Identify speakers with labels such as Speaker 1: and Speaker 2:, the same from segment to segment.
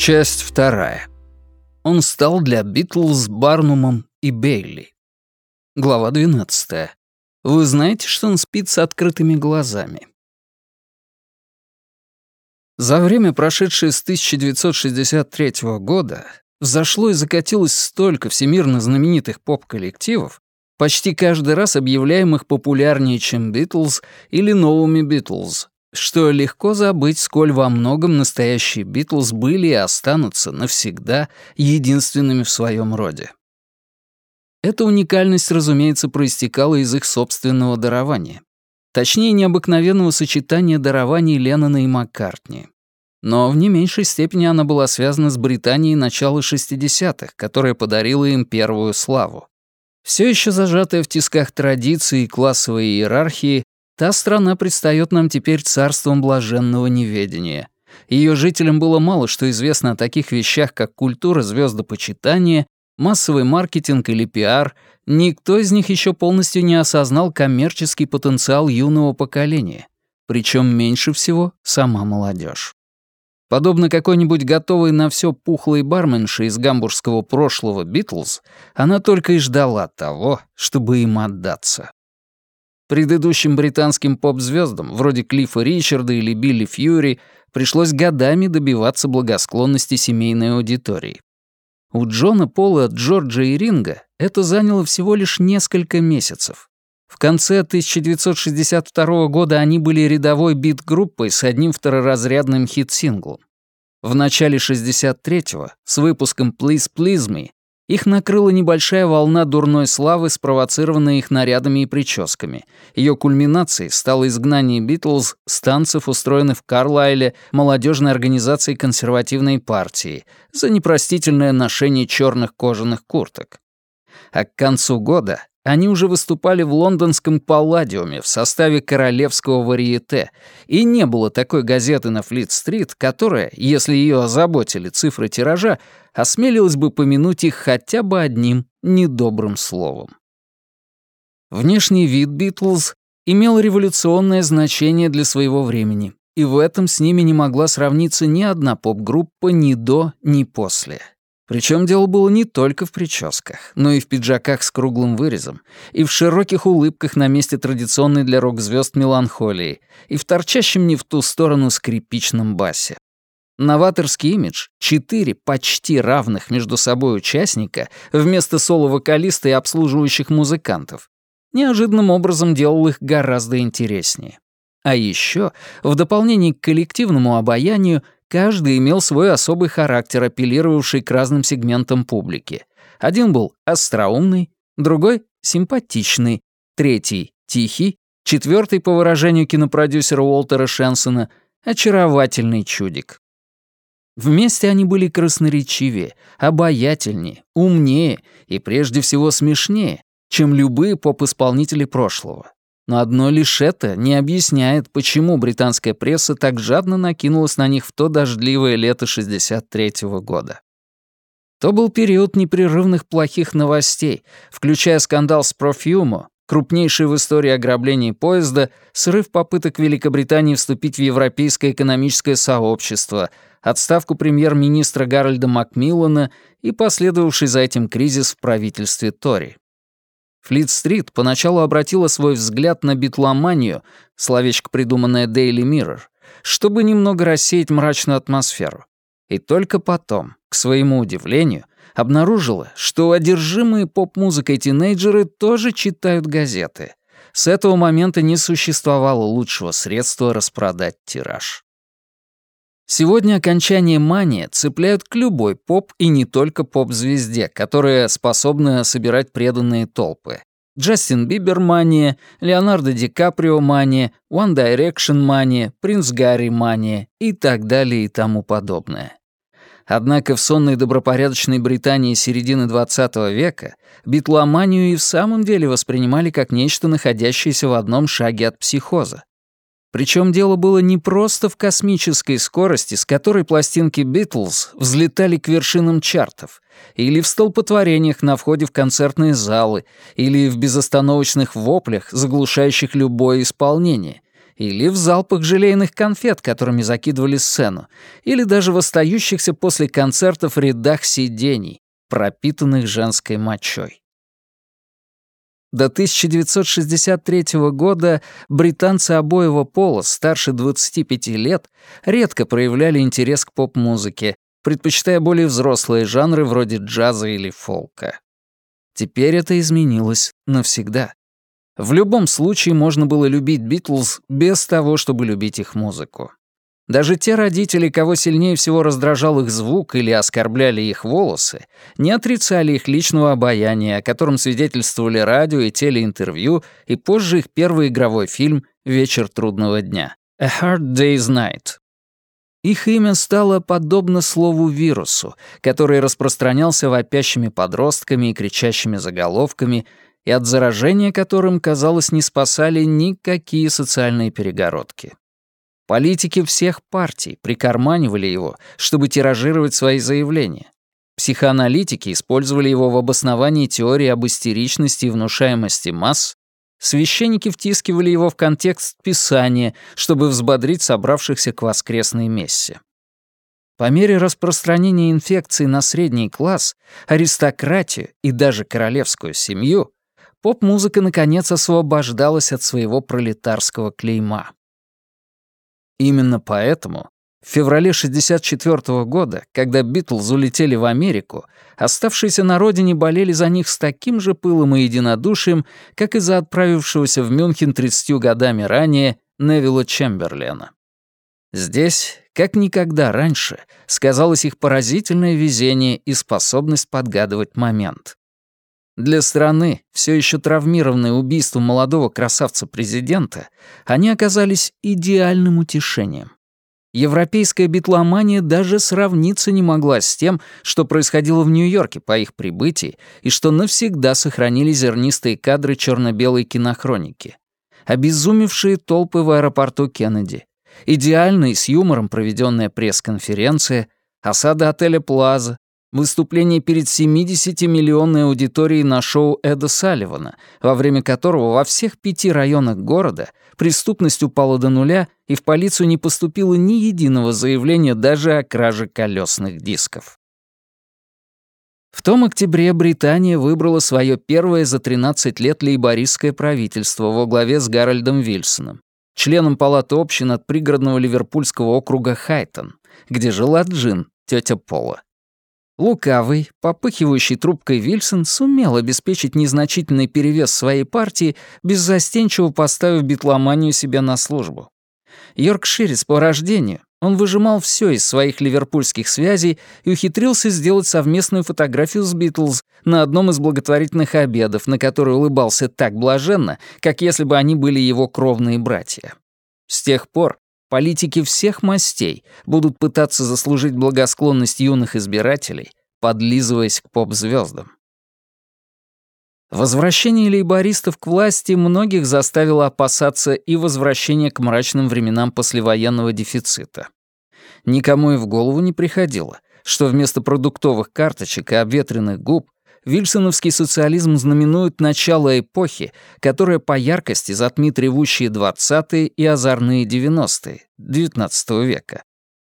Speaker 1: Часть вторая. Он стал для Битлз Барнумом и Бейли. Глава 12. Вы знаете, что он спит с открытыми глазами? За время, прошедшее с 1963 года, взошло и закатилось столько всемирно знаменитых поп-коллективов, почти каждый раз объявляемых популярнее, чем Битлз или новыми Битлз, что легко забыть, сколь во многом настоящие Битлз были и останутся навсегда единственными в своем роде. Эта уникальность, разумеется, проистекала из их собственного дарования. Точнее, необыкновенного сочетания дарований Леннона и Маккартни. Но в не меньшей степени она была связана с Британией начала 60-х, которая подарила им первую славу. Все еще зажатая в тисках традиции и классовой иерархии, Та страна предстает нам теперь царством блаженного неведения. Ее жителям было мало что известно о таких вещах, как культура звездопочитания, массовый маркетинг или пиар. Никто из них еще полностью не осознал коммерческий потенциал юного поколения. Причем меньше всего сама молодежь. Подобно какой-нибудь готовой на все пухлой барменше из гамбургского прошлого Битлз, она только и ждала того, чтобы им отдаться. Предыдущим британским поп-звездам, вроде Клиффа Ричарда или Билли Фьюри, пришлось годами добиваться благосклонности семейной аудитории. У Джона Пола, Джорджа и Ринга это заняло всего лишь несколько месяцев. В конце 1962 года они были рядовой бит-группой с одним второразрядным хит-синглом. В начале 63-го, с выпуском «Please Please Me», их накрыла небольшая волна дурной славы, спровоцированная их нарядами и прическами. Ее кульминацией стало изгнание Битлз с танцев, устроенных в Карлайле молодежной организацией консервативной партии за непростительное ношение черных кожаных курток. А к концу года они уже выступали в лондонском Палладиуме в составе королевского варьете, и не было такой газеты на Флит-стрит, которая, если ее озаботили цифры тиража, осмелилась бы помянуть их хотя бы одним недобрым словом. Внешний вид Битлз имел революционное значение для своего времени, и в этом с ними не могла сравниться ни одна поп-группа ни до, ни после. Причем дело было не только в прическах, но и в пиджаках с круглым вырезом, и в широких улыбках на месте традиционной для рок-звезд меланхолии, и в торчащем не в ту сторону скрипичном басе. Новаторский имидж — четыре почти равных между собой участника вместо соло-вокалиста и обслуживающих музыкантов неожиданным образом делал их гораздо интереснее. А еще, в дополнение к коллективному обаянию, Каждый имел свой особый характер, апеллировавший к разным сегментам публики. Один был остроумный, другой — симпатичный, третий — тихий, четвертый, по выражению кинопродюсера Уолтера Шенсона, очаровательный чудик. Вместе они были красноречивее, обаятельнее, умнее и прежде всего смешнее, чем любые поп-исполнители прошлого. Но одно лишь это не объясняет, почему британская пресса так жадно накинулась на них в то дождливое лето 63-го года. То был период непрерывных плохих новостей, включая скандал с Профьюмо, крупнейший в истории ограблений поезда, срыв попыток Великобритании вступить в Европейское экономическое сообщество, отставку премьер-министра Гарольда Макмиллана и последовавший за этим кризис в правительстве Тори. Флит-стрит поначалу обратила свой взгляд на битломанию, словечко, придуманное Daily Mirror, чтобы немного рассеять мрачную атмосферу. И только потом, к своему удивлению, обнаружила, что одержимые поп-музыкой тинейджеры тоже читают газеты. С этого момента не существовало лучшего средства распродать тираж. Сегодня окончание «мания» цепляют к любой поп и не только поп-звезде, которая способна собирать преданные толпы. Джастин Бибер мания, Леонардо Ди Каприо мания, One Direction мания, Принц Гарри мания и так далее и тому подобное. Однако в сонной добропорядочной Британии середины XX века битломанию и в самом деле воспринимали как нечто, находящееся в одном шаге от психоза. Причем дело было не просто в космической скорости, с которой пластинки «Битлз» взлетали к вершинам чартов, или в столпотворениях на входе в концертные залы, или в безостановочных воплях, заглушающих любое исполнение, или в залпах желейных конфет, которыми закидывали сцену, или даже в остающихся после концертов рядах сидений, пропитанных женской мочой. До 1963 года британцы обоего пола старше 25 лет редко проявляли интерес к поп-музыке, предпочитая более взрослые жанры вроде джаза или фолка. Теперь это изменилось навсегда. В любом случае можно было любить Битлз без того, чтобы любить их музыку. Даже те родители, кого сильнее всего раздражал их звук или оскорбляли их волосы, не отрицали их личного обаяния, о котором свидетельствовали радио и телеинтервью, и позже их первый игровой фильм «Вечер трудного дня» «A Hard Day's Night». Их имя стало подобно слову «вирусу», который распространялся вопящими подростками и кричащими заголовками, и от заражения которым, казалось, не спасали никакие социальные перегородки. Политики всех партий прикарманивали его, чтобы тиражировать свои заявления. Психоаналитики использовали его в обосновании теории об истеричности и внушаемости масс, священники втискивали его в контекст Писания, чтобы взбодрить собравшихся к воскресной мессе. По мере распространения инфекции на средний класс, аристократию и даже королевскую семью, поп-музыка наконец освобождалась от своего пролетарского клейма. Именно поэтому в феврале 1964 года, когда Битлз улетели в Америку, оставшиеся на родине болели за них с таким же пылом и единодушием, как и за отправившегося в Мюнхен 30 годами ранее Невилла Чемберлена. Здесь, как никогда раньше, сказалось их поразительное везение и способность подгадывать момент. Для страны, все еще травмированной убийством молодого красавца-президента, они оказались идеальным утешением. Европейская битломания даже сравниться не могла с тем, что происходило в Нью-Йорке по их прибытии и что навсегда сохранили зернистые кадры черно-белой кинохроники. Обезумевшие толпы в аэропорту Кеннеди, идеальная и с юмором проведенная пресс-конференция, осада отеля «Плаза», Выступление перед 70-миллионной аудиторией на шоу Эда Салливана, во время которого во всех пяти районах города преступность упала до нуля, и в полицию не поступило ни единого заявления даже о краже колесных дисков. В том октябре Британия выбрала свое первое за 13 лет лейбористское правительство во главе с Гарольдом Вильсоном, членом палаты общин от пригородного ливерпульского округа Хайтон, где жила Джин, тетя Пола. Лукавый, попыхивающий трубкой Вильсон сумел обеспечить незначительный перевес своей партии, беззастенчиво поставив битломанию себе на службу. Йоркширец по рождению, он выжимал все из своих ливерпульских связей и ухитрился сделать совместную фотографию с Битлз на одном из благотворительных обедов, на который улыбался так блаженно, как если бы они были его кровные братья. С тех пор Политики всех мастей будут пытаться заслужить благосклонность юных избирателей, подлизываясь к поп-звездам. Возвращение лейбористов к власти многих заставило опасаться и возвращения к мрачным временам послевоенного дефицита. Никому и в голову не приходило, что вместо продуктовых карточек и обветренных губ вильсоновский социализм знаменует начало эпохи, которая по яркости затмит ревущие 20-е и озорные 90-е, XIX века.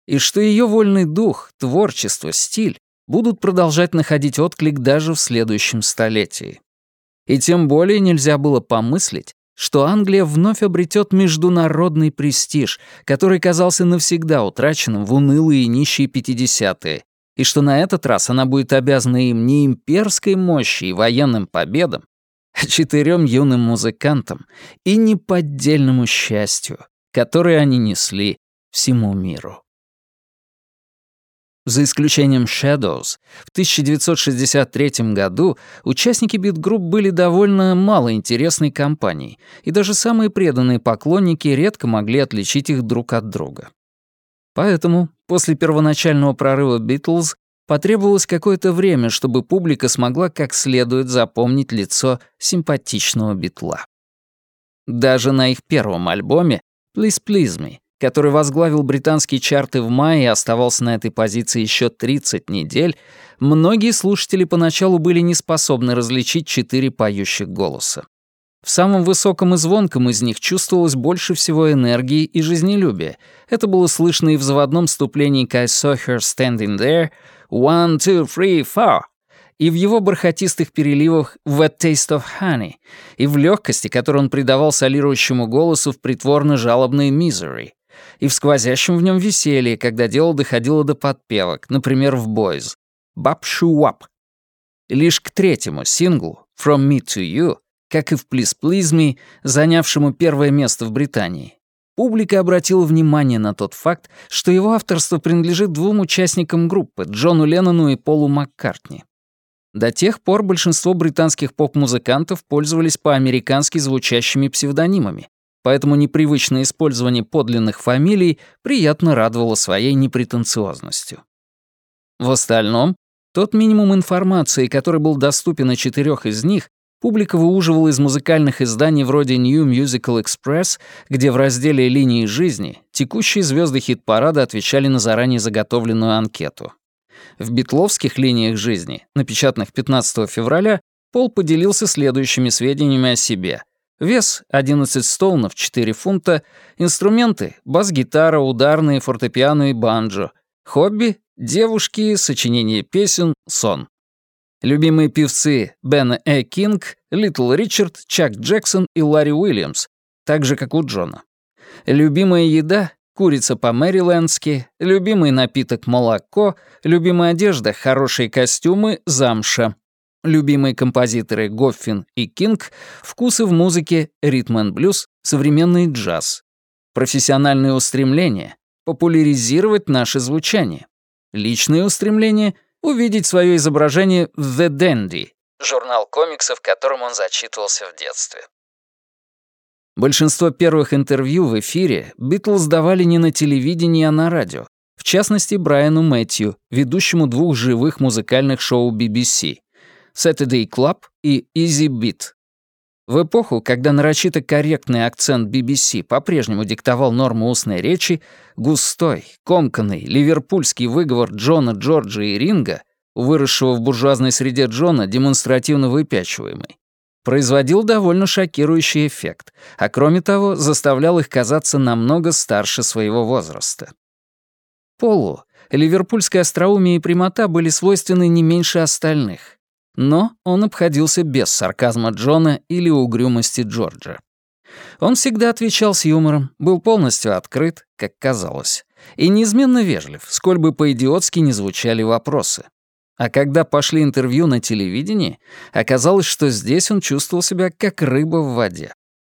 Speaker 1: И что ее вольный дух, творчество, стиль будут продолжать находить отклик даже в следующем столетии. И тем более нельзя было помыслить, что Англия вновь обретет международный престиж, который казался навсегда утраченным в унылые и нищие 50-е, и что на этот раз она будет обязана им не имперской мощи и военным победам, а четырем юным музыкантам и неподдельному счастью, которое они несли всему миру. За исключением Shadows, в 1963 году участники бит-групп были довольно малоинтересной компанией, и даже самые преданные поклонники редко могли отличить их друг от друга. Поэтому после первоначального прорыва «Битлз» потребовалось какое-то время, чтобы публика смогла как следует запомнить лицо симпатичного Битла. Даже на их первом альбоме «Please Please Me», который возглавил британские чарты в мае и оставался на этой позиции еще 30 недель, многие слушатели поначалу были не способны различить четыре поющих голоса. В самом высоком и звонком из них чувствовалось больше всего энергии и жизнелюбия. Это было слышно и в заводном вступлении «I saw her standing there», «One, two, three, four», и в его бархатистых переливах «A Taste of Honey», и в легкости, которую он придавал солирующему голосу в притворно-жалобной «Misery», и в сквозящем в нем веселье, когда дело доходило до подпевок, например, в «Boys» «Бап-шу-вап». Лишь к третьему синглу «From Me to You» как и в «Please Please Me», занявшему первое место в Британии. Публика обратила внимание на тот факт, что его авторство принадлежит двум участникам группы, Джону Леннону и Полу Маккартни. До тех пор большинство британских поп-музыкантов пользовались по-американски звучащими псевдонимами, поэтому непривычное использование подлинных фамилий приятно радовало своей непретенциозностью. В остальном, тот минимум информации, который был доступен о четырех из них, Публика выуживала из музыкальных изданий вроде New Musical Express, где в разделе «Линии жизни» текущие звезды хит-парада отвечали на заранее заготовленную анкету. В битловских линиях жизни, напечатанных 15 февраля, Пол поделился следующими сведениями о себе. Вес — 11 стоунов, 4 фунта, инструменты — бас-гитара, ударные, фортепиано и банджо, хобби — девушки, сочинение песен, сон. Любимые певцы Бен Э. Кинг, Литл Ричард, Чак Джексон и Ларри Уильямс, так же, как у Джона. Любимая еда — курица по-мэрилендски, любимый напиток — молоко, любимая одежда — хорошие костюмы, замша. Любимые композиторы Гоффин и Кинг, вкусы в музыке, ритм блюз, современный джаз. Профессиональные устремления — популяризировать наше звучание. Личные устремления увидеть свое изображение в «The Dandy», журнал комиксов, которым он зачитывался в детстве. Большинство первых интервью в эфире Битлз давали не на телевидении, а на радио. В частности, Брайану Мэтью, ведущему двух живых музыкальных шоу BBC «Saturday Club» и «Easy Beat», в эпоху, когда нарочито корректный акцент BBC по-прежнему диктовал норму устной речи, густой, комканный, ливерпульский выговор Джона, Джорджа и Ринга, выросшего в буржуазной среде Джона, демонстративно выпячиваемый, производил довольно шокирующий эффект, а кроме того заставлял их казаться намного старше своего возраста. Полу, ливерпульская остроумие и прямота были свойственны не меньше остальных, но он обходился без сарказма Джона или угрюмости Джорджа. Он всегда отвечал с юмором, был полностью открыт, как казалось, и неизменно вежлив, сколь бы по-идиотски не звучали вопросы. А когда пошли интервью на телевидении, оказалось, что здесь он чувствовал себя как рыба в воде.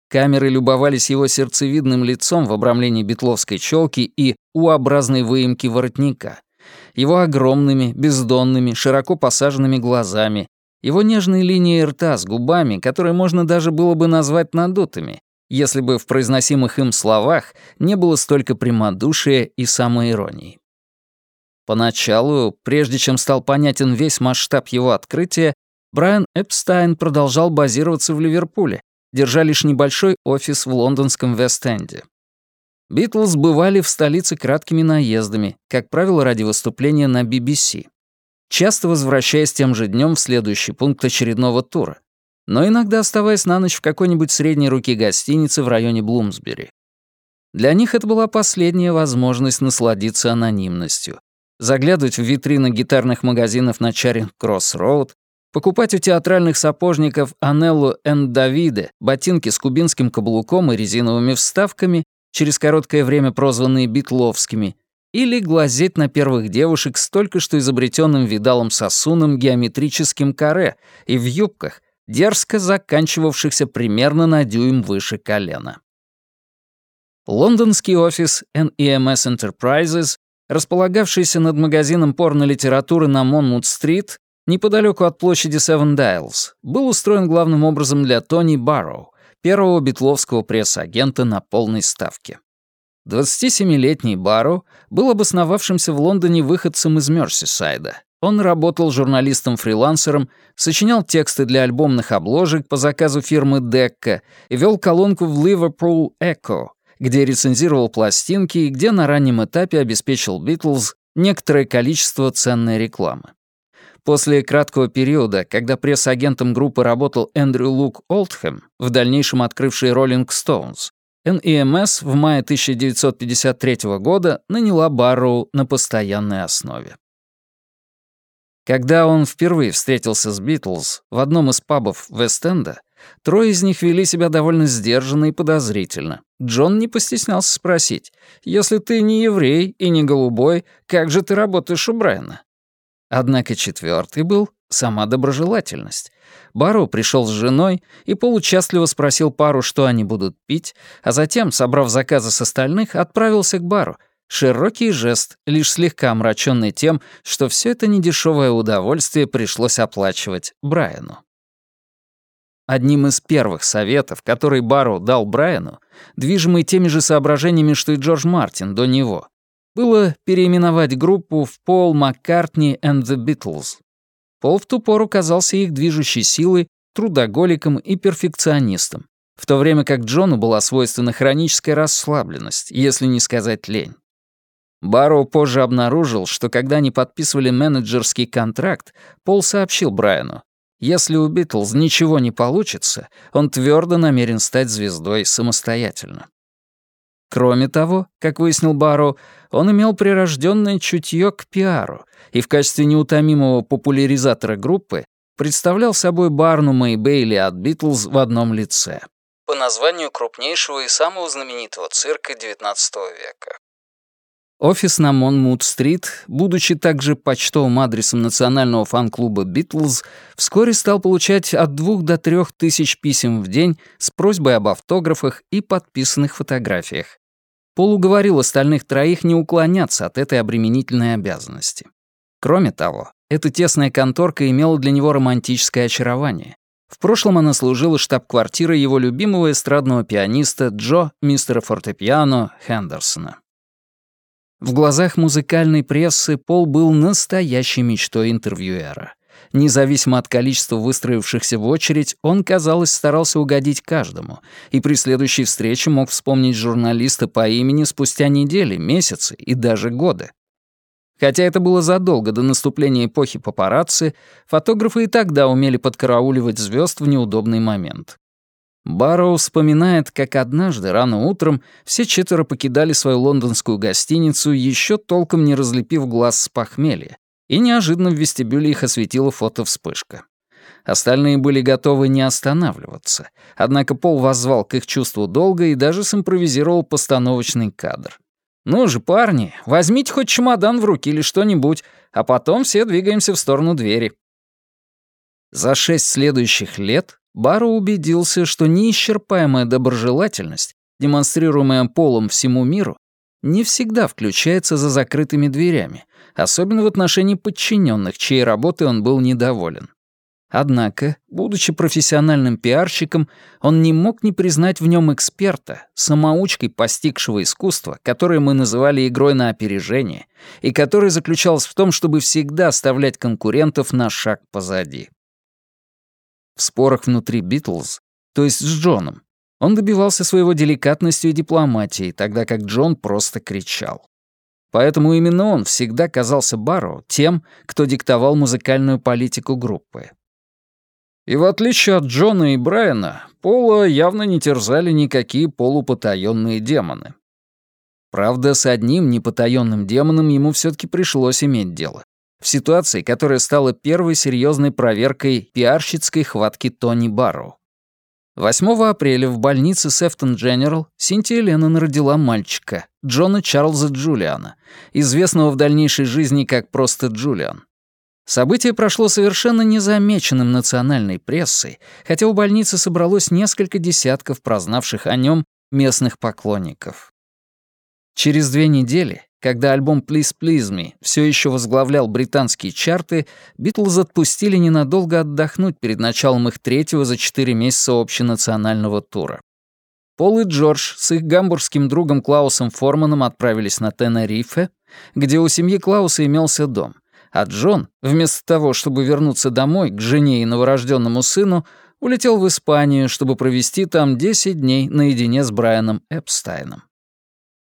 Speaker 1: Камеры любовались его сердцевидным лицом в обрамлении бетловской челки и U-образной выемки воротника его огромными, бездонными, широко посаженными глазами, его нежные линии рта с губами, которые можно даже было бы назвать надутыми, если бы в произносимых им словах не было столько прямодушия и самоиронии. Поначалу, прежде чем стал понятен весь масштаб его открытия, Брайан Эпстайн продолжал базироваться в Ливерпуле, держа лишь небольшой офис в лондонском Вест-Энде. Битлз бывали в столице краткими наездами, как правило, ради выступления на BBC, часто возвращаясь тем же днем в следующий пункт очередного тура, но иногда оставаясь на ночь в какой-нибудь средней руки гостинице в районе Блумсбери. Для них это была последняя возможность насладиться анонимностью, заглядывать в витрины гитарных магазинов на Чаринг-Кросс-Роуд, покупать у театральных сапожников Анеллу энд Давиде ботинки с кубинским каблуком и резиновыми вставками через короткое время прозванные битловскими, или глазеть на первых девушек с только что изобретенным видалом сосуном геометрическим каре и в юбках, дерзко заканчивавшихся примерно на дюйм выше колена. Лондонский офис NEMS Enterprises, располагавшийся над магазином порно-литературы на Монмут-стрит, неподалеку от площади Севен Дайлс, был устроен главным образом для Тони Барроу, первого битловского пресс-агента на полной ставке. 27-летний Бару был обосновавшимся в Лондоне выходцем из Мерсисайда. Он работал журналистом-фрилансером, сочинял тексты для альбомных обложек по заказу фирмы Decca и вел колонку в Liverpool Echo, где рецензировал пластинки и где на раннем этапе обеспечил Битлз некоторое количество ценной рекламы. После краткого периода, когда пресс-агентом группы работал Эндрю Лук Олдхэм, в дальнейшем открывший Rolling Stones, NEMS в мае 1953 года наняла Барроу на постоянной основе. Когда он впервые встретился с Битлз в одном из пабов Вест-Энда, трое из них вели себя довольно сдержанно и подозрительно. Джон не постеснялся спросить, «Если ты не еврей и не голубой, как же ты работаешь у Брайана?» Однако четвертый был сама доброжелательность. Бару пришел с женой и получастливо спросил пару, что они будут пить, а затем, собрав заказы с остальных, отправился к бару, Широкий жест, лишь слегка омраченный тем, что все это недешевое удовольствие пришлось оплачивать Брайану. Одним из первых советов, который Барроу дал Брайану, движимый теми же соображениями, что и Джордж Мартин до него, было переименовать группу в Пол Маккартни and the Beatles. Пол в ту пору казался их движущей силой, трудоголиком и перфекционистом, в то время как Джону была свойственна хроническая расслабленность, если не сказать лень. Барроу позже обнаружил, что когда они подписывали менеджерский контракт, Пол сообщил Брайану, если у Битлз ничего не получится, он твердо намерен стать звездой самостоятельно. Кроме того, как выяснил Барроу, он имел прирожденное чутье к пиару и в качестве неутомимого популяризатора группы представлял собой Барнума и Бейли от Битлз в одном лице. По названию крупнейшего и самого знаменитого цирка XIX века. Офис на Монмут-стрит, будучи также почтовым адресом национального фан-клуба «Битлз», вскоре стал получать от двух до трех тысяч писем в день с просьбой об автографах и подписанных фотографиях. Пол уговорил остальных троих не уклоняться от этой обременительной обязанности. Кроме того, эта тесная конторка имела для него романтическое очарование. В прошлом она служила штаб-квартирой его любимого эстрадного пианиста Джо, мистера фортепиано, Хендерсона. В глазах музыкальной прессы Пол был настоящей мечтой интервьюера. Независимо от количества выстроившихся в очередь, он, казалось, старался угодить каждому, и при следующей встрече мог вспомнить журналиста по имени спустя недели, месяцы и даже годы. Хотя это было задолго до наступления эпохи папарацци, фотографы и тогда умели подкарауливать звезд в неудобный момент. Барроу вспоминает, как однажды рано утром все четверо покидали свою лондонскую гостиницу, еще толком не разлепив глаз с похмелья, и неожиданно в вестибюле их осветила фотовспышка. Остальные были готовы не останавливаться, однако Пол воззвал к их чувству долга и даже симпровизировал постановочный кадр. «Ну же, парни, возьмите хоть чемодан в руки или что-нибудь, а потом все двигаемся в сторону двери». За шесть следующих лет Бару убедился, что неисчерпаемая доброжелательность, демонстрируемая Полом всему миру, не всегда включается за закрытыми дверями, особенно в отношении подчиненных, чьей работой он был недоволен. Однако, будучи профессиональным пиарщиком, он не мог не признать в нем эксперта, самоучкой постигшего искусства, которое мы называли игрой на опережение, и которое заключалось в том, чтобы всегда оставлять конкурентов на шаг позади. В спорах внутри Битлз, то есть с Джоном, он добивался своего деликатностью и дипломатией, тогда как Джон просто кричал. Поэтому именно он всегда казался Барроу тем, кто диктовал музыкальную политику группы. И в отличие от Джона и Брайана, Пола явно не терзали никакие полупотаённые демоны. Правда, с одним непотаённым демоном ему все таки пришлось иметь дело в ситуации, которая стала первой серьезной проверкой пиарщицкой хватки Тони Барроу. 8 апреля в больнице Сефтон Дженерал Синтия Леннон родила мальчика, Джона Чарльза Джулиана, известного в дальнейшей жизни как просто Джулиан. Событие прошло совершенно незамеченным национальной прессой, хотя у больницы собралось несколько десятков прознавших о нем местных поклонников. Через две недели когда альбом «Please Please Me» все еще возглавлял британские чарты, Битлз отпустили ненадолго отдохнуть перед началом их третьего за четыре месяца общенационального тура. Пол и Джордж с их гамбургским другом Клаусом Форманом отправились на Тенерифе, где у семьи Клауса имелся дом, а Джон, вместо того, чтобы вернуться домой к жене и новорожденному сыну, улетел в Испанию, чтобы провести там 10 дней наедине с Брайаном Эпстайном.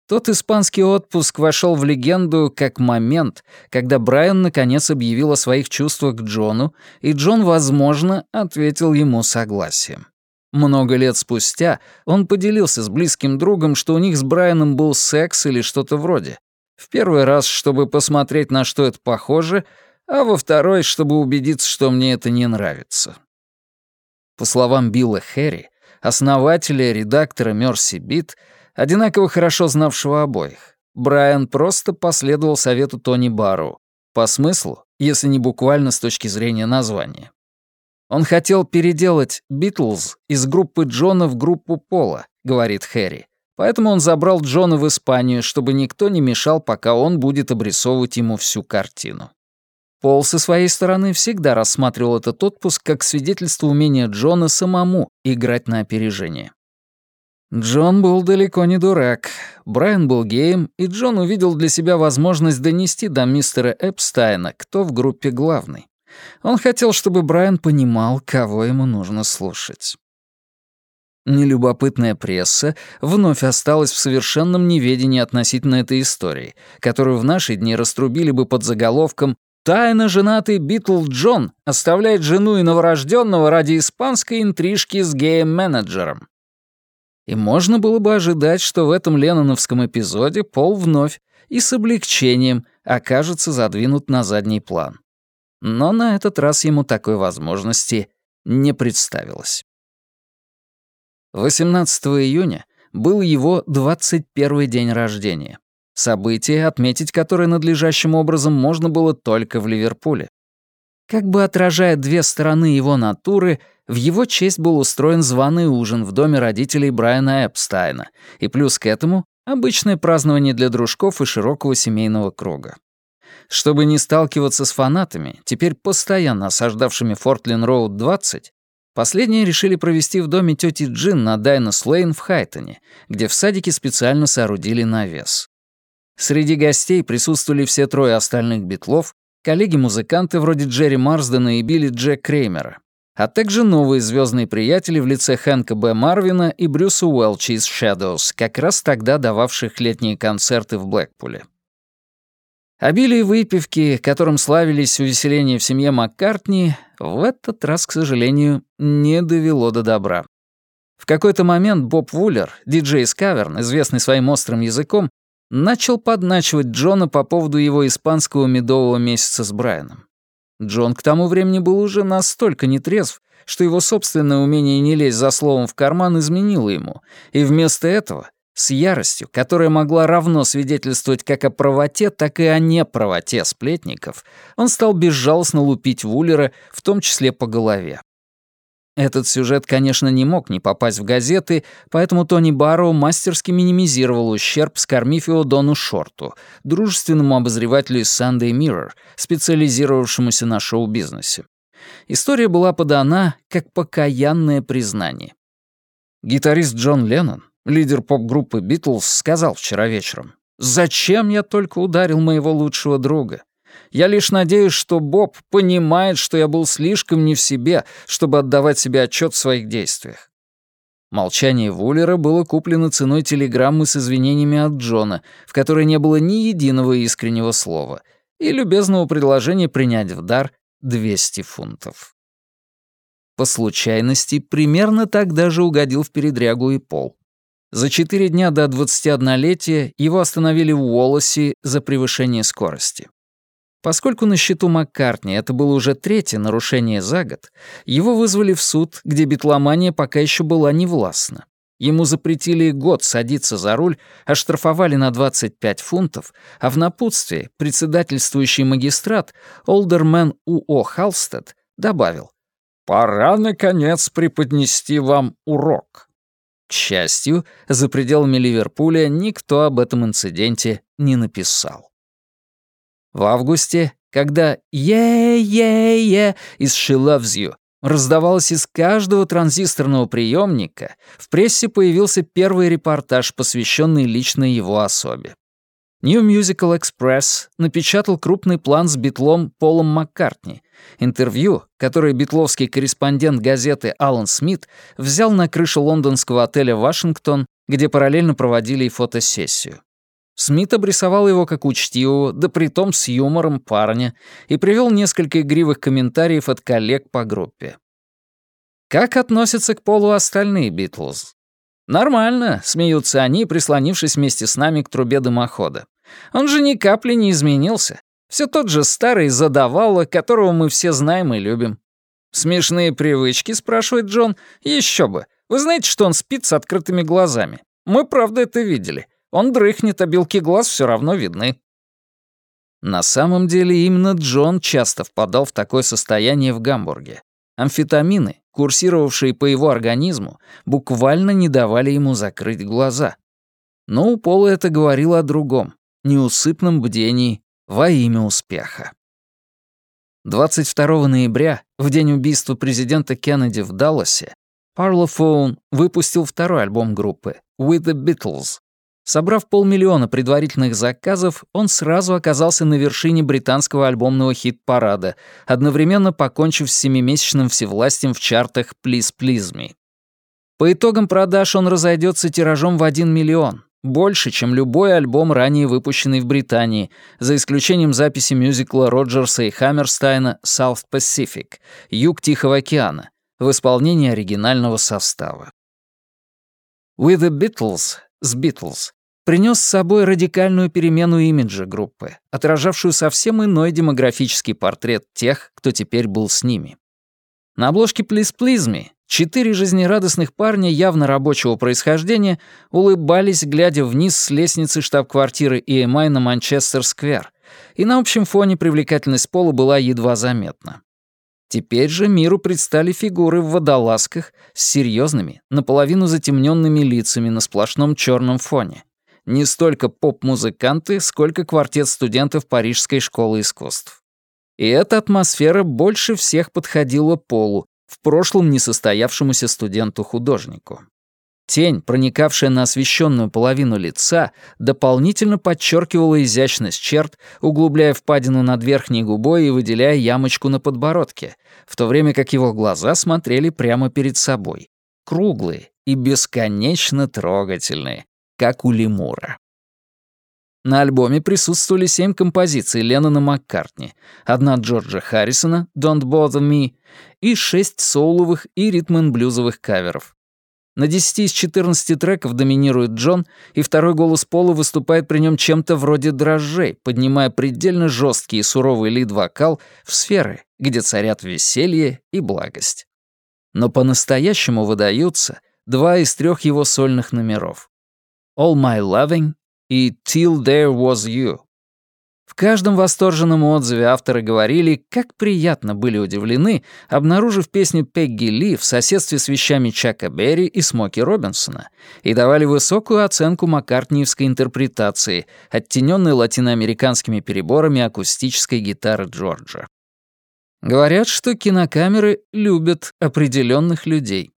Speaker 1: Тот испанский отпуск вошел в легенду как момент, когда Брайан наконец объявил о своих чувствах к Джону, и Джон, возможно, ответил ему согласием. Много лет спустя он поделился с близким другом, что у них с Брайаном был секс или что-то вроде. В первый раз, чтобы посмотреть, на что это похоже, а во второй, чтобы убедиться, что мне это не нравится. По словам Билла Хэри, основателя редактора Мерси Бит, одинаково хорошо знавшего обоих, Брайан просто последовал совету Тони Барроу, по смыслу, если не буквально с точки зрения названия. Он хотел переделать «Битлз» из группы Джона в группу Пола, говорит Хэри. Поэтому он забрал Джона в Испанию, чтобы никто не мешал, пока он будет обрисовывать ему всю картину. Пол со своей стороны всегда рассматривал этот отпуск как свидетельство умения Джона самому играть на опережение. Джон был далеко не дурак. Брайан был геем, и Джон увидел для себя возможность донести до мистера Эпстайна, кто в группе главный. Он хотел, чтобы Брайан понимал, кого ему нужно слушать. Нелюбопытная пресса вновь осталась в совершенном неведении относительно этой истории, которую в наши дни раструбили бы под заголовком «Тайно женатый Битл Джон оставляет жену и новорожденного ради испанской интрижки с геем-менеджером». И можно было бы ожидать, что в этом ленноновском эпизоде Пол вновь и с облегчением окажется задвинут на задний план но на этот раз ему такой возможности не представилось. 18 июня был его 21 день рождения. Событие, отметить которое надлежащим образом можно было только в Ливерпуле. Как бы отражая две стороны его натуры, в его честь был устроен званый ужин в доме родителей Брайана Эпстайна, и плюс к этому — обычное празднование для дружков и широкого семейного круга. Чтобы не сталкиваться с фанатами, теперь постоянно осаждавшими Фортлин Роуд 20, последние решили провести в доме тети Джин на Дайнос Лейн в Хайтоне, где в садике специально соорудили навес. Среди гостей присутствовали все трое остальных битлов, коллеги-музыканты вроде Джерри Марсдена и Билли Джек Креймера, а также новые звездные приятели в лице Хэнка Б. Марвина и Брюса Уэлча из Shadows, как раз тогда дававших летние концерты в Блэкпуле. Обилие выпивки, которым славились увеселения в семье Маккартни, в этот раз, к сожалению, не довело до добра. В какой-то момент Боб Вуллер, диджей из каверн, известный своим острым языком, начал подначивать Джона по поводу его испанского медового месяца с Брайаном. Джон к тому времени был уже настолько нетрезв, что его собственное умение не лезть за словом в карман изменило ему, и вместо этого с яростью, которая могла равно свидетельствовать как о правоте, так и о неправоте сплетников, он стал безжалостно лупить Вуллера, в том числе по голове. Этот сюжет, конечно, не мог не попасть в газеты, поэтому Тони Барроу мастерски минимизировал ущерб, скормив его Дону Шорту, дружественному обозревателю из Sunday Mirror, специализировавшемуся на шоу-бизнесе. История была подана как покаянное признание. Гитарист Джон Леннон, Лидер поп-группы «Битлз» сказал вчера вечером. «Зачем я только ударил моего лучшего друга? Я лишь надеюсь, что Боб понимает, что я был слишком не в себе, чтобы отдавать себе отчет в своих действиях». Молчание Вуллера было куплено ценой телеграммы с извинениями от Джона, в которой не было ни единого искреннего слова, и любезного предложения принять в дар 200 фунтов. По случайности, примерно так даже угодил в передрягу и Пол. За четыре дня до 21-летия его остановили в Уолласе за превышение скорости. Поскольку на счету Маккартни это было уже третье нарушение за год, его вызвали в суд, где битломания пока еще была невластна. Ему запретили год садиться за руль, оштрафовали на 25 фунтов, а в напутствии председательствующий магистрат, олдермен У.О. Халстед, добавил «Пора, наконец, преподнести вам урок». К счастью, за пределами Ливерпуля никто об этом инциденте не написал. В августе, когда «Е-е-е» из «She Loves You» раздавалось из каждого транзисторного приемника, в прессе появился первый репортаж, посвященный лично его особе. New Musical Express напечатал крупный план с битлом Полом Маккартни, интервью, которое битловский корреспондент газеты Алан Смит взял на крыше лондонского отеля «Вашингтон», где параллельно проводили и фотосессию. Смит обрисовал его как учтивого, да притом с юмором парня, и привел несколько игривых комментариев от коллег по группе. Как относятся к полу остальные Битлз? «Нормально», — смеются они, прислонившись вместе с нами к трубе дымохода. «Он же ни капли не изменился. Все тот же старый задавало, которого мы все знаем и любим». «Смешные привычки?» — спрашивает Джон. Еще бы. Вы знаете, что он спит с открытыми глазами? Мы правда это видели. Он дрыхнет, а белки глаз все равно видны». На самом деле именно Джон часто впадал в такое состояние в Гамбурге. Амфетамины, курсировавшие по его организму, буквально не давали ему закрыть глаза. Но у Пола это говорило о другом, неусыпном бдении во имя успеха. 22 ноября, в день убийства президента Кеннеди в Далласе, Parlophone выпустил второй альбом группы «With the Beatles», Собрав полмиллиона предварительных заказов, он сразу оказался на вершине британского альбомного хит-парада, одновременно покончив с семимесячным всевластием в чартах «Please Please Me». По итогам продаж он разойдется тиражом в 1 миллион, больше, чем любой альбом, ранее выпущенный в Британии, за исключением записи мюзикла Роджерса и Хаммерстайна «South Pacific» — «Юг Тихого океана» в исполнении оригинального состава. «With the Beatles» с Beatles принес с собой радикальную перемену имиджа группы, отражавшую совсем иной демографический портрет тех, кто теперь был с ними. На обложке «Please Please Me» четыре жизнерадостных парня явно рабочего происхождения улыбались, глядя вниз с лестницы штаб-квартиры EMI на Манчестер-сквер, и на общем фоне привлекательность пола была едва заметна. Теперь же миру предстали фигуры в водолазках с серьезными, наполовину затемненными лицами на сплошном черном фоне. Не столько поп-музыканты, сколько квартет студентов Парижской школы искусств. И эта атмосфера больше всех подходила Полу, в прошлом несостоявшемуся студенту-художнику. Тень, проникавшая на освещенную половину лица, дополнительно подчеркивала изящность черт, углубляя впадину над верхней губой и выделяя ямочку на подбородке, в то время как его глаза смотрели прямо перед собой, круглые и бесконечно трогательные, как у лемура. На альбоме присутствовали семь композиций Леннона Маккартни, одна Джорджа Харрисона «Don't Bother Me» и шесть соуловых и ритм-блюзовых каверов. На 10 из 14 треков доминирует Джон, и второй голос Пола выступает при нем чем-то вроде дрожжей, поднимая предельно жесткий и суровый лид-вокал в сферы, где царят веселье и благость. Но по-настоящему выдаются два из трех его сольных номеров. «All My Loving» и «Till There Was You», в каждом восторженном отзыве авторы говорили, как приятно были удивлены, обнаружив песню Пегги Ли в соседстве с вещами Чака Берри и Смоки Робинсона, и давали высокую оценку маккартниевской интерпретации, оттененной латиноамериканскими переборами акустической гитары Джорджа. Говорят, что кинокамеры любят определенных людей.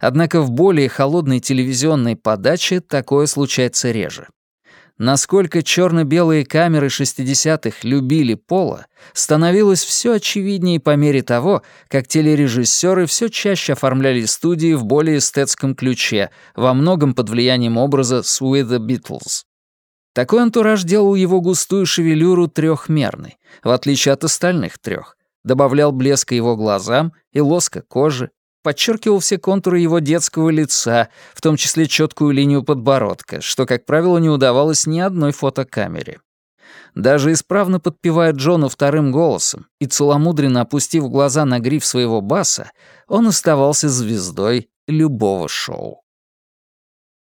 Speaker 1: Однако в более холодной телевизионной подаче такое случается реже насколько черно-белые камеры 60-х любили Пола, становилось все очевиднее по мере того, как телережиссеры все чаще оформляли студии в более эстетском ключе, во многом под влиянием образа «С with the Beatles». Такой антураж делал его густую шевелюру трехмерной, в отличие от остальных трех, добавлял блеска его глазам и лоска кожи, подчеркивал все контуры его детского лица, в том числе четкую линию подбородка, что, как правило, не удавалось ни одной фотокамере. Даже исправно подпевая Джону вторым голосом и целомудренно опустив глаза на гриф своего баса, он оставался звездой любого шоу.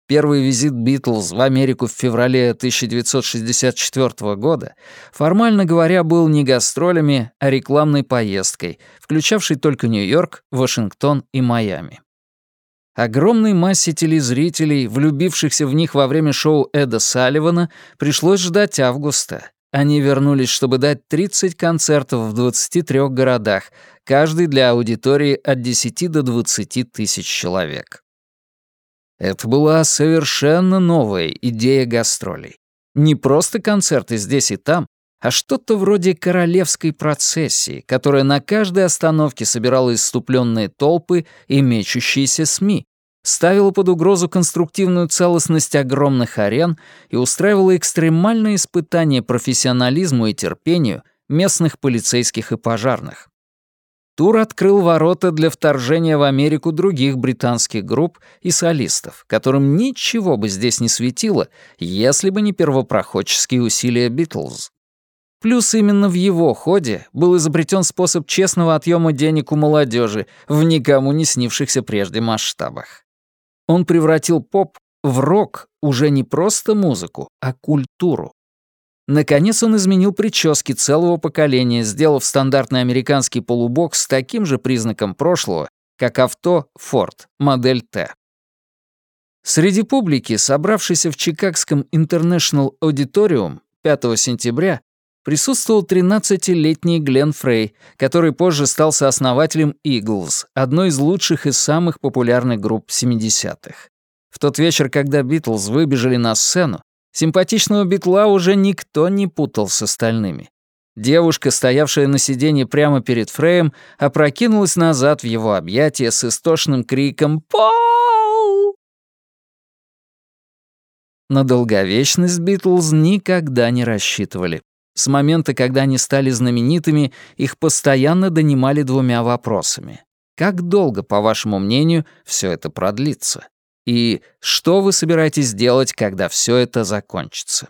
Speaker 1: Первый визит Битлз в Америку в феврале 1964 года, формально говоря, был не гастролями, а рекламной поездкой, включавшей только Нью-Йорк, Вашингтон и Майами. Огромной массе телезрителей, влюбившихся в них во время шоу Эда Салливана, пришлось ждать августа. Они вернулись, чтобы дать 30 концертов в 23 городах, каждый для аудитории от 10 до 20 тысяч человек. Это была совершенно новая идея гастролей. Не просто концерты здесь и там, а что-то вроде королевской процессии, которая на каждой остановке собирала исступленные толпы и мечущиеся СМИ, ставила под угрозу конструктивную целостность огромных арен и устраивала экстремальные испытания профессионализму и терпению местных полицейских и пожарных. Тур открыл ворота для вторжения в Америку других британских групп и солистов, которым ничего бы здесь не светило, если бы не первопроходческие усилия Битлз. Плюс именно в его ходе был изобретен способ честного отъема денег у молодежи в никому не снившихся прежде масштабах. Он превратил поп в рок уже не просто музыку, а культуру. Наконец он изменил прически целого поколения, сделав стандартный американский полубок с таким же признаком прошлого, как авто Ford, модель Т. Среди публики, собравшейся в Чикагском International Auditorium 5 сентября, присутствовал 13-летний Глен Фрей, который позже стал сооснователем Eagles, одной из лучших и самых популярных групп 70-х. В тот вечер, когда Битлз выбежали на сцену, симпатичного Битла уже никто не путал с остальными. Девушка, стоявшая на сиденье прямо перед Фреем, опрокинулась назад в его объятия с истошным криком «Пол!». На долговечность Битлз никогда не рассчитывали. С момента, когда они стали знаменитыми, их постоянно донимали двумя вопросами. Как долго, по вашему мнению, все это продлится? И что вы собираетесь делать, когда все это закончится?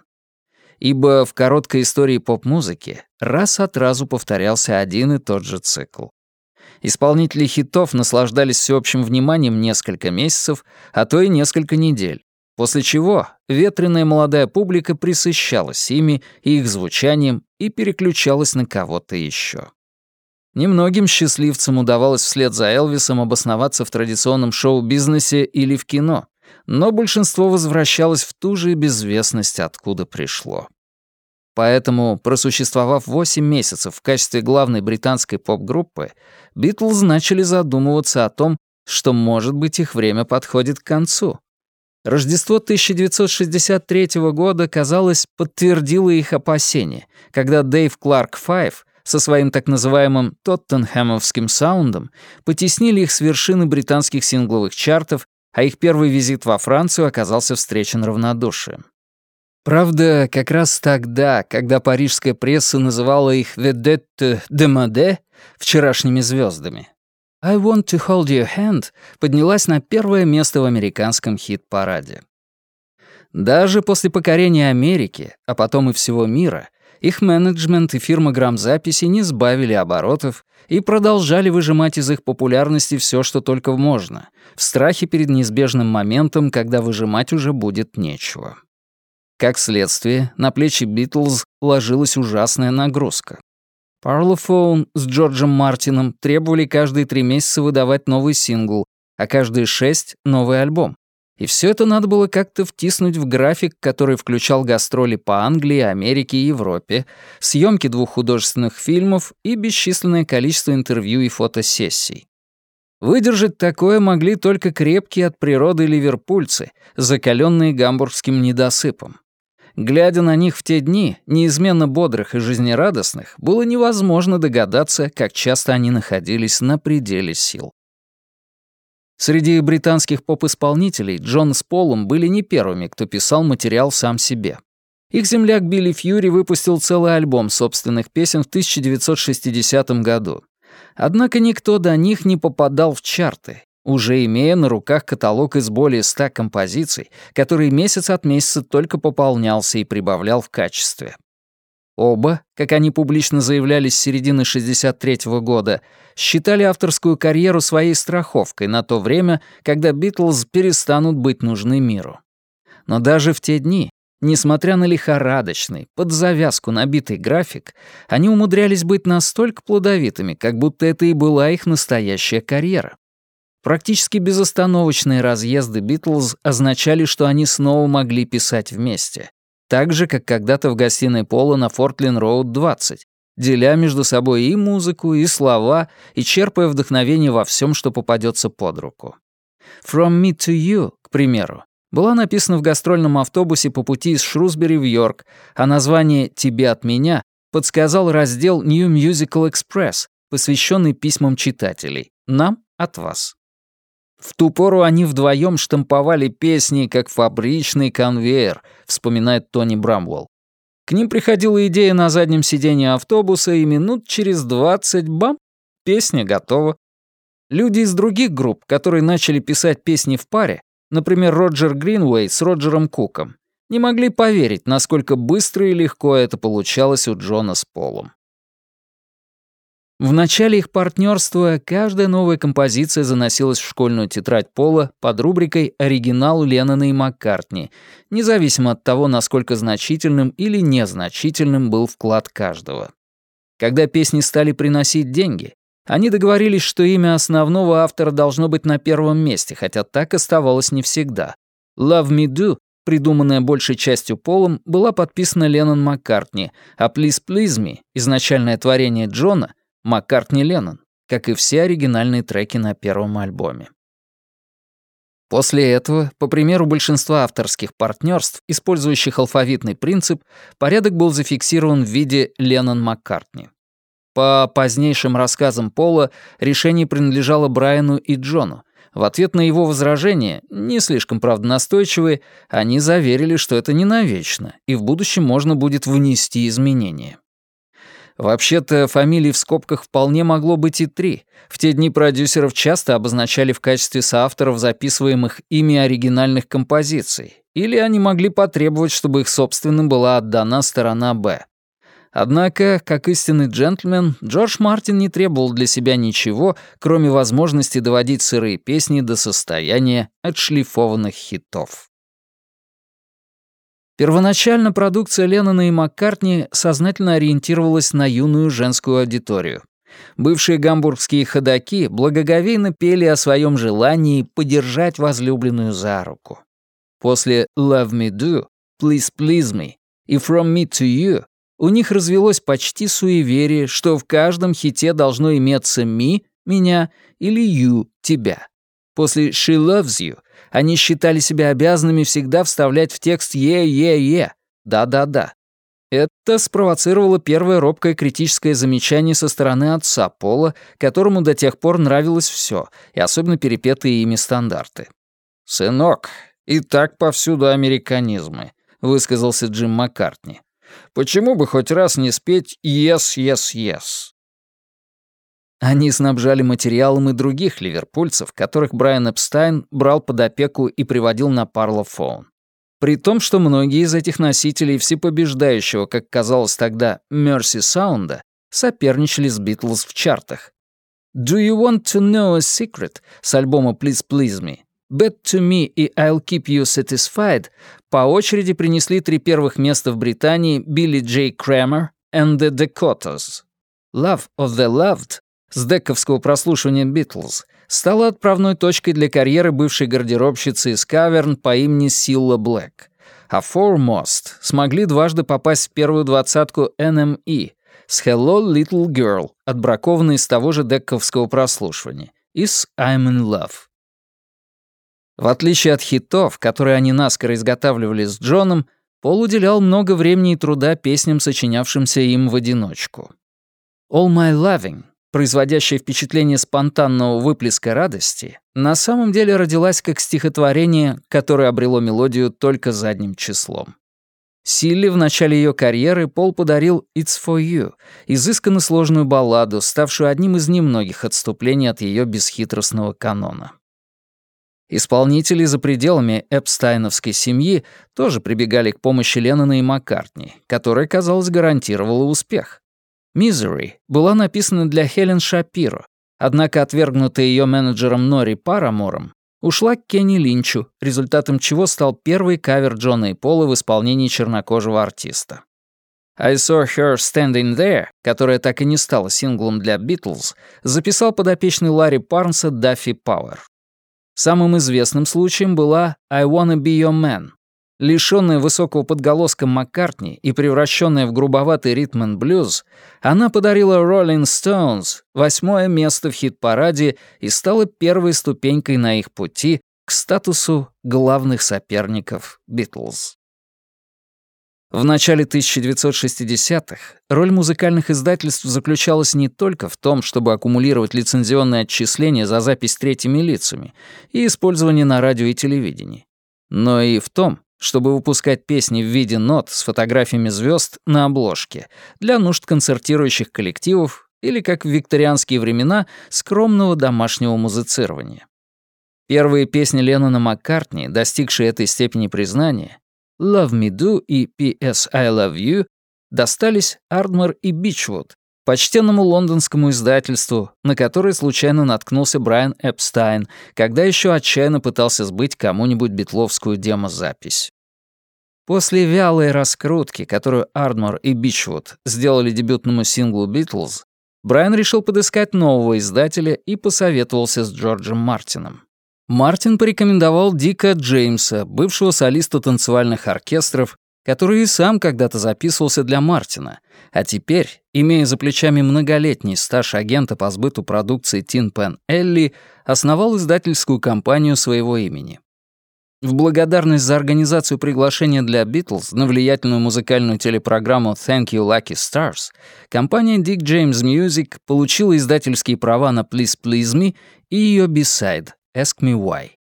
Speaker 1: Ибо в короткой истории поп-музыки раз от разу повторялся один и тот же цикл. Исполнители хитов наслаждались всеобщим вниманием несколько месяцев, а то и несколько недель, После чего ветреная молодая публика присыщалась ими и их звучанием и переключалась на кого-то еще. Немногим счастливцам удавалось вслед за Элвисом обосноваться в традиционном шоу-бизнесе или в кино, но большинство возвращалось в ту же безвестность, откуда пришло. Поэтому, просуществовав 8 месяцев в качестве главной британской поп-группы, Битлз начали задумываться о том, что, может быть, их время подходит к концу. Рождество 1963 года, казалось, подтвердило их опасения, когда Дэйв Кларк Файв со своим так называемым «тоттенхэмовским саундом» потеснили их с вершины британских сингловых чартов, а их первый визит во Францию оказался встречен равнодушием. Правда, как раз тогда, когда парижская пресса называла их «vedette de mode» — вчерашними звездами, «I Want to Hold Your Hand» поднялась на первое место в американском хит-параде. Даже после покорения Америки, а потом и всего мира, их менеджмент и фирма грамзаписи не сбавили оборотов и продолжали выжимать из их популярности все, что только можно, в страхе перед неизбежным моментом, когда выжимать уже будет нечего. Как следствие, на плечи Битлз ложилась ужасная нагрузка. Parlophone с Джорджем Мартином требовали каждые три месяца выдавать новый сингл, а каждые шесть — новый альбом. И все это надо было как-то втиснуть в график, который включал гастроли по Англии, Америке и Европе, съемки двух художественных фильмов и бесчисленное количество интервью и фотосессий. Выдержать такое могли только крепкие от природы ливерпульцы, закаленные гамбургским недосыпом. Глядя на них в те дни, неизменно бодрых и жизнерадостных, было невозможно догадаться, как часто они находились на пределе сил. Среди британских поп-исполнителей Джон с Полом были не первыми, кто писал материал сам себе. Их земляк Билли Фьюри выпустил целый альбом собственных песен в 1960 году. Однако никто до них не попадал в чарты, уже имея на руках каталог из более ста композиций, который месяц от месяца только пополнялся и прибавлял в качестве. Оба, как они публично заявляли с середины 63 -го года, считали авторскую карьеру своей страховкой на то время, когда Битлз перестанут быть нужны миру. Но даже в те дни, несмотря на лихорадочный, под завязку набитый график, они умудрялись быть настолько плодовитыми, как будто это и была их настоящая карьера. Практически безостановочные разъезды Битлз означали, что они снова могли писать вместе. Так же, как когда-то в гостиной Пола на Фортлин-Роуд 20, деля между собой и музыку, и слова, и черпая вдохновение во всем, что попадется под руку. «From Me to You», к примеру, была написана в гастрольном автобусе по пути из Шрусбери в Йорк, а название «Тебе от меня» подсказал раздел New Musical Express, посвященный письмам читателей. Нам от вас. В ту пору они вдвоем штамповали песни, как фабричный конвейер, вспоминает Тони Брамвелл. К ним приходила идея на заднем сиденье автобуса, и минут через двадцать бам, песня готова. Люди из других групп, которые начали писать песни в паре, например, Роджер Гринвей с Роджером Куком, не могли поверить, насколько быстро и легко это получалось у Джона с Полом. В начале их партнерства каждая новая композиция заносилась в школьную тетрадь Пола под рубрикой «Оригинал Леннона и Маккартни», независимо от того, насколько значительным или незначительным был вклад каждого. Когда песни стали приносить деньги, они договорились, что имя основного автора должно быть на первом месте, хотя так оставалось не всегда. «Love Me Do», придуманная большей частью Полом, была подписана Леннон Маккартни, а «Please Please Me», изначальное творение Джона, Маккартни Леннон, как и все оригинальные треки на первом альбоме. После этого, по примеру большинства авторских партнерств, использующих алфавитный принцип, порядок был зафиксирован в виде Леннон-Маккартни. По позднейшим рассказам Пола, решение принадлежало Брайану и Джону. В ответ на его возражения, не слишком, правда, настойчивые, они заверили, что это не навечно, и в будущем можно будет внести изменения. Вообще-то, фамилий в скобках вполне могло быть и три. В те дни продюсеров часто обозначали в качестве соавторов записываемых ими оригинальных композиций, или они могли потребовать, чтобы их собственным была отдана сторона «Б». Однако, как истинный джентльмен, Джордж Мартин не требовал для себя ничего, кроме возможности доводить сырые песни до состояния отшлифованных хитов. Первоначально продукция Леннона и Маккартни сознательно ориентировалась на юную женскую аудиторию. Бывшие гамбургские ходаки благоговейно пели о своем желании подержать возлюбленную за руку. После «Love Me Do», «Please Please Me» и «From Me to You» у них развелось почти суеверие, что в каждом хите должно иметься «me» — «меня» или «you» — «тебя». После «She Loves You» они считали себя обязанными всегда вставлять в текст «е-е-е», «да-да-да». Это спровоцировало первое робкое критическое замечание со стороны отца Пола, которому до тех пор нравилось все, и особенно перепетые ими стандарты. «Сынок, и так повсюду американизмы», — высказался Джим Маккартни. Почему бы хоть раз не спеть «Yes, yes, yes»?» Они снабжали материалом и других ливерпульцев, которых Брайан Эпстайн брал под опеку и приводил на Парлофоун. При том, что многие из этих носителей всепобеждающего, как казалось тогда, Мерси Саунда, соперничали с Битлз в чартах. «Do you want to know a secret» с альбома «Please Please Me» Bet to Me и I'll Keep You Satisfied по очереди принесли три первых места в Британии Билли Джей Крэмер and the Dakotas. Love of the Loved с дековского прослушивания Beatles стала отправной точкой для карьеры бывшей гардеробщицы из каверн по имени Силла Блэк. А Foremost смогли дважды попасть в первую двадцатку NME с Hello Little Girl, отбракованной из того же дековского прослушивания, и с I'm in Love. В отличие от хитов, которые они наскоро изготавливали с Джоном, Пол уделял много времени и труда песням, сочинявшимся им в одиночку. «All My Loving», производящая впечатление спонтанного выплеска радости, на самом деле родилась как стихотворение, которое обрело мелодию только задним числом. Силли в начале ее карьеры Пол подарил «It's for you», изысканно сложную балладу, ставшую одним из немногих отступлений от ее бесхитростного канона. Исполнители за пределами Эпстайновской семьи тоже прибегали к помощи Леннона и Маккартни, которая, казалось, гарантировала успех. «Misery» была написана для Хелен Шапиро, однако отвергнутая ее менеджером Нори Парамором, ушла к Кенни Линчу, результатом чего стал первый кавер Джона и Пола в исполнении чернокожего артиста. «I Saw Her Standing There», которая так и не стала синглом для Битлз, записал подопечный Ларри Парнса Даффи Пауэр. Самым известным случаем была «I Wanna Be Your Man». Лишённая высокого подголоска Маккартни и превращенная в грубоватый ритм и блюз, она подарила Rolling Stones восьмое место в хит-параде и стала первой ступенькой на их пути к статусу главных соперников Битлз. В начале 1960-х роль музыкальных издательств заключалась не только в том, чтобы аккумулировать лицензионные отчисления за запись третьими лицами и использование на радио и телевидении, но и в том, чтобы выпускать песни в виде нот с фотографиями звезд на обложке для нужд концертирующих коллективов или, как в викторианские времена, скромного домашнего музицирования. Первые песни Леннона Маккартни, достигшие этой степени признания, «Love Me Do» и «P.S. I Love You» достались Ардмор и Бичвуд, почтенному лондонскому издательству, на которое случайно наткнулся Брайан Эпстайн, когда еще отчаянно пытался сбыть кому-нибудь битловскую демозапись. После вялой раскрутки, которую Ардмор и Бичвуд сделали дебютному синглу «Битлз», Брайан решил подыскать нового издателя и посоветовался с Джорджем Мартином. Мартин порекомендовал Дика Джеймса, бывшего солиста танцевальных оркестров, который и сам когда-то записывался для Мартина, а теперь, имея за плечами многолетний стаж агента по сбыту продукции Тин Пен Элли, основал издательскую компанию своего имени. В благодарность за организацию приглашения для Битлз на влиятельную музыкальную телепрограмму «Thank You Lucky Stars» компания Dick James Music получила издательские права на «Please Please Me» и ее «Beside», Ask Me Why.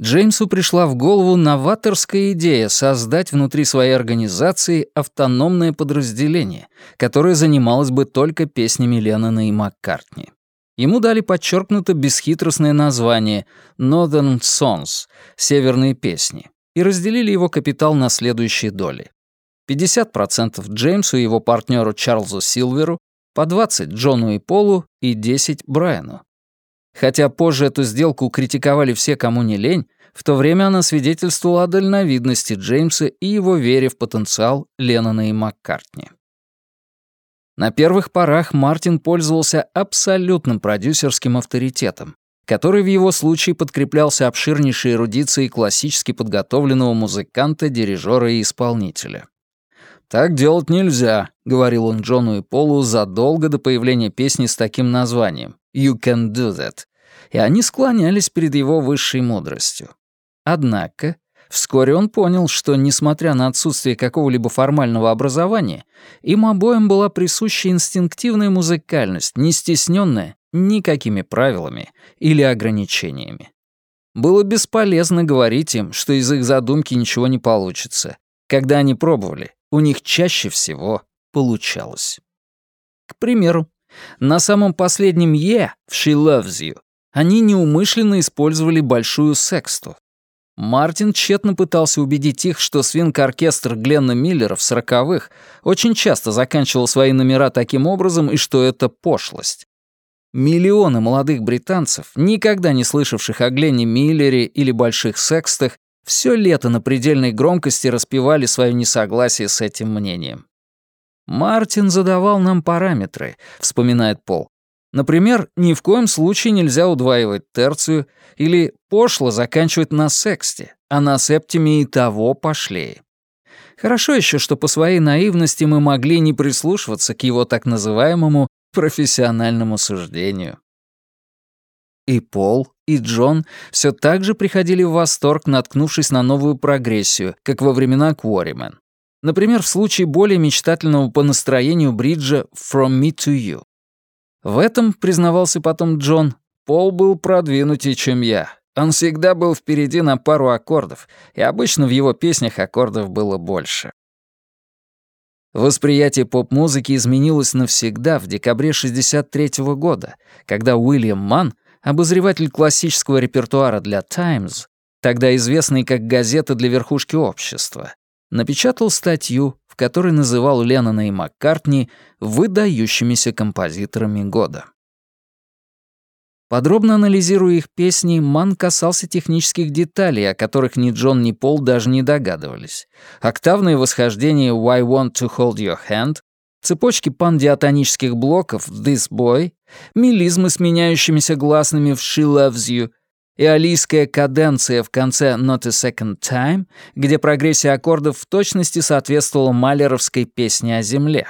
Speaker 1: Джеймсу пришла в голову новаторская идея создать внутри своей организации автономное подразделение, которое занималось бы только песнями Леннона и Маккартни. Ему дали подчеркнуто бесхитростное название Northern Songs — «Северные песни» и разделили его капитал на следующие доли. 50% Джеймсу и его партнеру Чарльзу Силверу, по 20 Джону и Полу и 10 Брайану. Хотя позже эту сделку критиковали все, кому не лень, в то время она свидетельствовала о дальновидности Джеймса и его вере в потенциал Леннона и Маккартни. На первых порах Мартин пользовался абсолютным продюсерским авторитетом, который в его случае подкреплялся обширнейшей эрудицией классически подготовленного музыканта, дирижера и исполнителя. «Так делать нельзя», — говорил он Джону и Полу задолго до появления песни с таким названием «You can do that», и они склонялись перед его высшей мудростью. Однако, вскоре он понял, что, несмотря на отсутствие какого-либо формального образования, им обоим была присуща инстинктивная музыкальность, не стесненная никакими правилами или ограничениями. Было бесполезно говорить им, что из их задумки ничего не получится. Когда они пробовали, у них чаще всего получалось. К примеру, на самом последнем «Е» в «She Loves You» они неумышленно использовали большую сексту. Мартин тщетно пытался убедить их, что свинг-оркестр Гленна Миллера в сороковых очень часто заканчивал свои номера таким образом и что это пошлость. Миллионы молодых британцев, никогда не слышавших о Гленне Миллере или больших секстах, все лето на предельной громкости распевали свое несогласие с этим мнением. «Мартин задавал нам параметры», — вспоминает Пол. Например, ни в коем случае нельзя удваивать терцию или пошло заканчивать на сексте, а на септиме и того пошлее. Хорошо еще, что по своей наивности мы могли не прислушиваться к его так называемому профессиональному суждению. И Пол, и Джон все так же приходили в восторг, наткнувшись на новую прогрессию, как во времена Кворимен. Например, в случае более мечтательного по настроению бриджа «From me to you». В этом, признавался потом Джон, Пол был продвинутее, чем я. Он всегда был впереди на пару аккордов, и обычно в его песнях аккордов было больше. Восприятие поп-музыки изменилось навсегда в декабре 63 -го года, когда Уильям Манн, обозреватель классического репертуара для «Таймс», тогда известный как газета для верхушки общества, напечатал статью, в которой называл Леннона и Маккартни выдающимися композиторами года. Подробно анализируя их песни, Ман касался технических деталей, о которых ни Джон, ни Пол даже не догадывались. Октавное восхождение «Why Want to Hold Your Hand», цепочки пандиатонических блоков «This Boy», мелизмы с меняющимися гласными в «She Loves You», и алийская каденция в конце «Not a Second Time», где прогрессия аккордов в точности соответствовала малеровской песне о земле.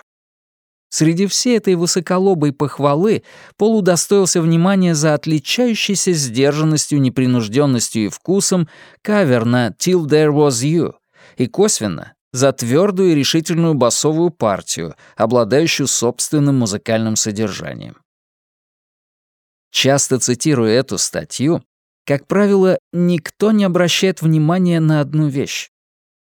Speaker 1: Среди всей этой высоколобой похвалы Пол удостоился внимания за отличающийся сдержанностью, непринужденностью и вкусом кавер на «Till There Was You» и косвенно за твердую и решительную басовую партию, обладающую собственным музыкальным содержанием. Часто цитируя эту статью, как правило, никто не обращает внимания на одну вещь.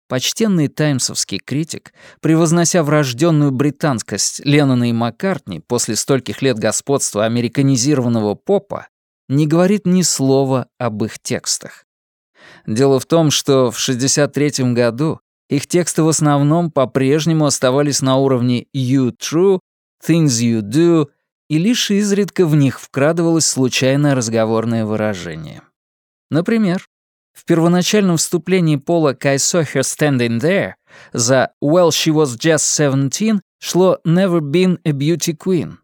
Speaker 1: Почтенный таймсовский критик, превознося врожденную британскость Леннона и Маккартни после стольких лет господства американизированного попа, не говорит ни слова об их текстах. Дело в том, что в 1963 году их тексты в основном по-прежнему оставались на уровне «you true», «things you do», и лишь изредка в них вкрадывалось случайное разговорное выражение. Например, в первоначальном вступлении Пола «I saw her standing there» за «Well, she was just seventeen» шло «Never been a beauty queen».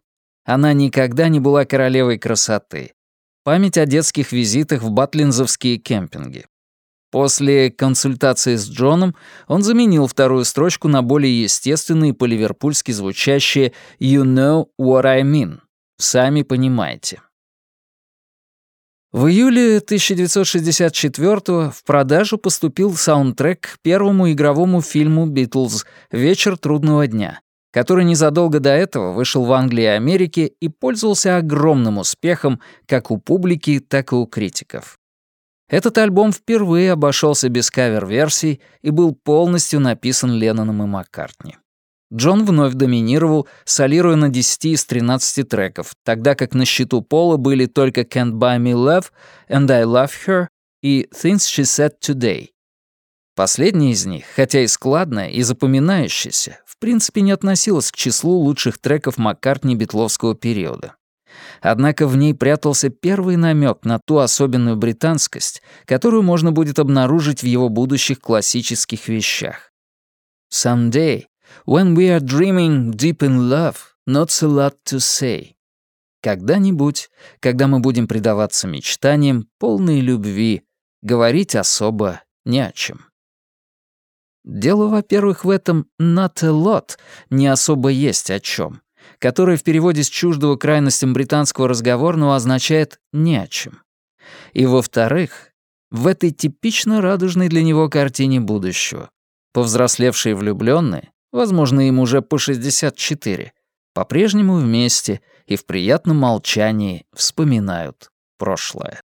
Speaker 1: Она никогда не была королевой красоты. Память о детских визитах в батлинзовские кемпинги. После консультации с Джоном он заменил вторую строчку на более естественные по-ливерпульски звучащие «You know what I mean» — «Сами понимаете». В июле 1964 в продажу поступил саундтрек к первому игровому фильму «Битлз. Вечер трудного дня», который незадолго до этого вышел в Англии и Америке и пользовался огромным успехом как у публики, так и у критиков. Этот альбом впервые обошелся без кавер-версий и был полностью написан Ленноном и Маккартни. Джон вновь доминировал, солируя на 10 из 13 треков, тогда как на счету Пола были только «Can't Buy Me Love», «And I Love Her» и «Things She Said Today». Последняя из них, хотя и складная, и запоминающаяся, в принципе не относилась к числу лучших треков Маккартни битловского периода. Однако в ней прятался первый намек на ту особенную британскость, которую можно будет обнаружить в его будущих классических вещах. «Someday, when we are dreaming deep in love, not a lot to say». Когда-нибудь, когда мы будем предаваться мечтаниям, полной любви, говорить особо не о чем. Дело, во-первых, в этом «not a lot» не особо есть о чем которое в переводе с чуждого крайностям британского разговорного означает «не о чем». И, во-вторых, в этой типично радужной для него картине будущего повзрослевшие влюбленные, возможно, им уже по 64, по-прежнему вместе и в приятном молчании вспоминают прошлое.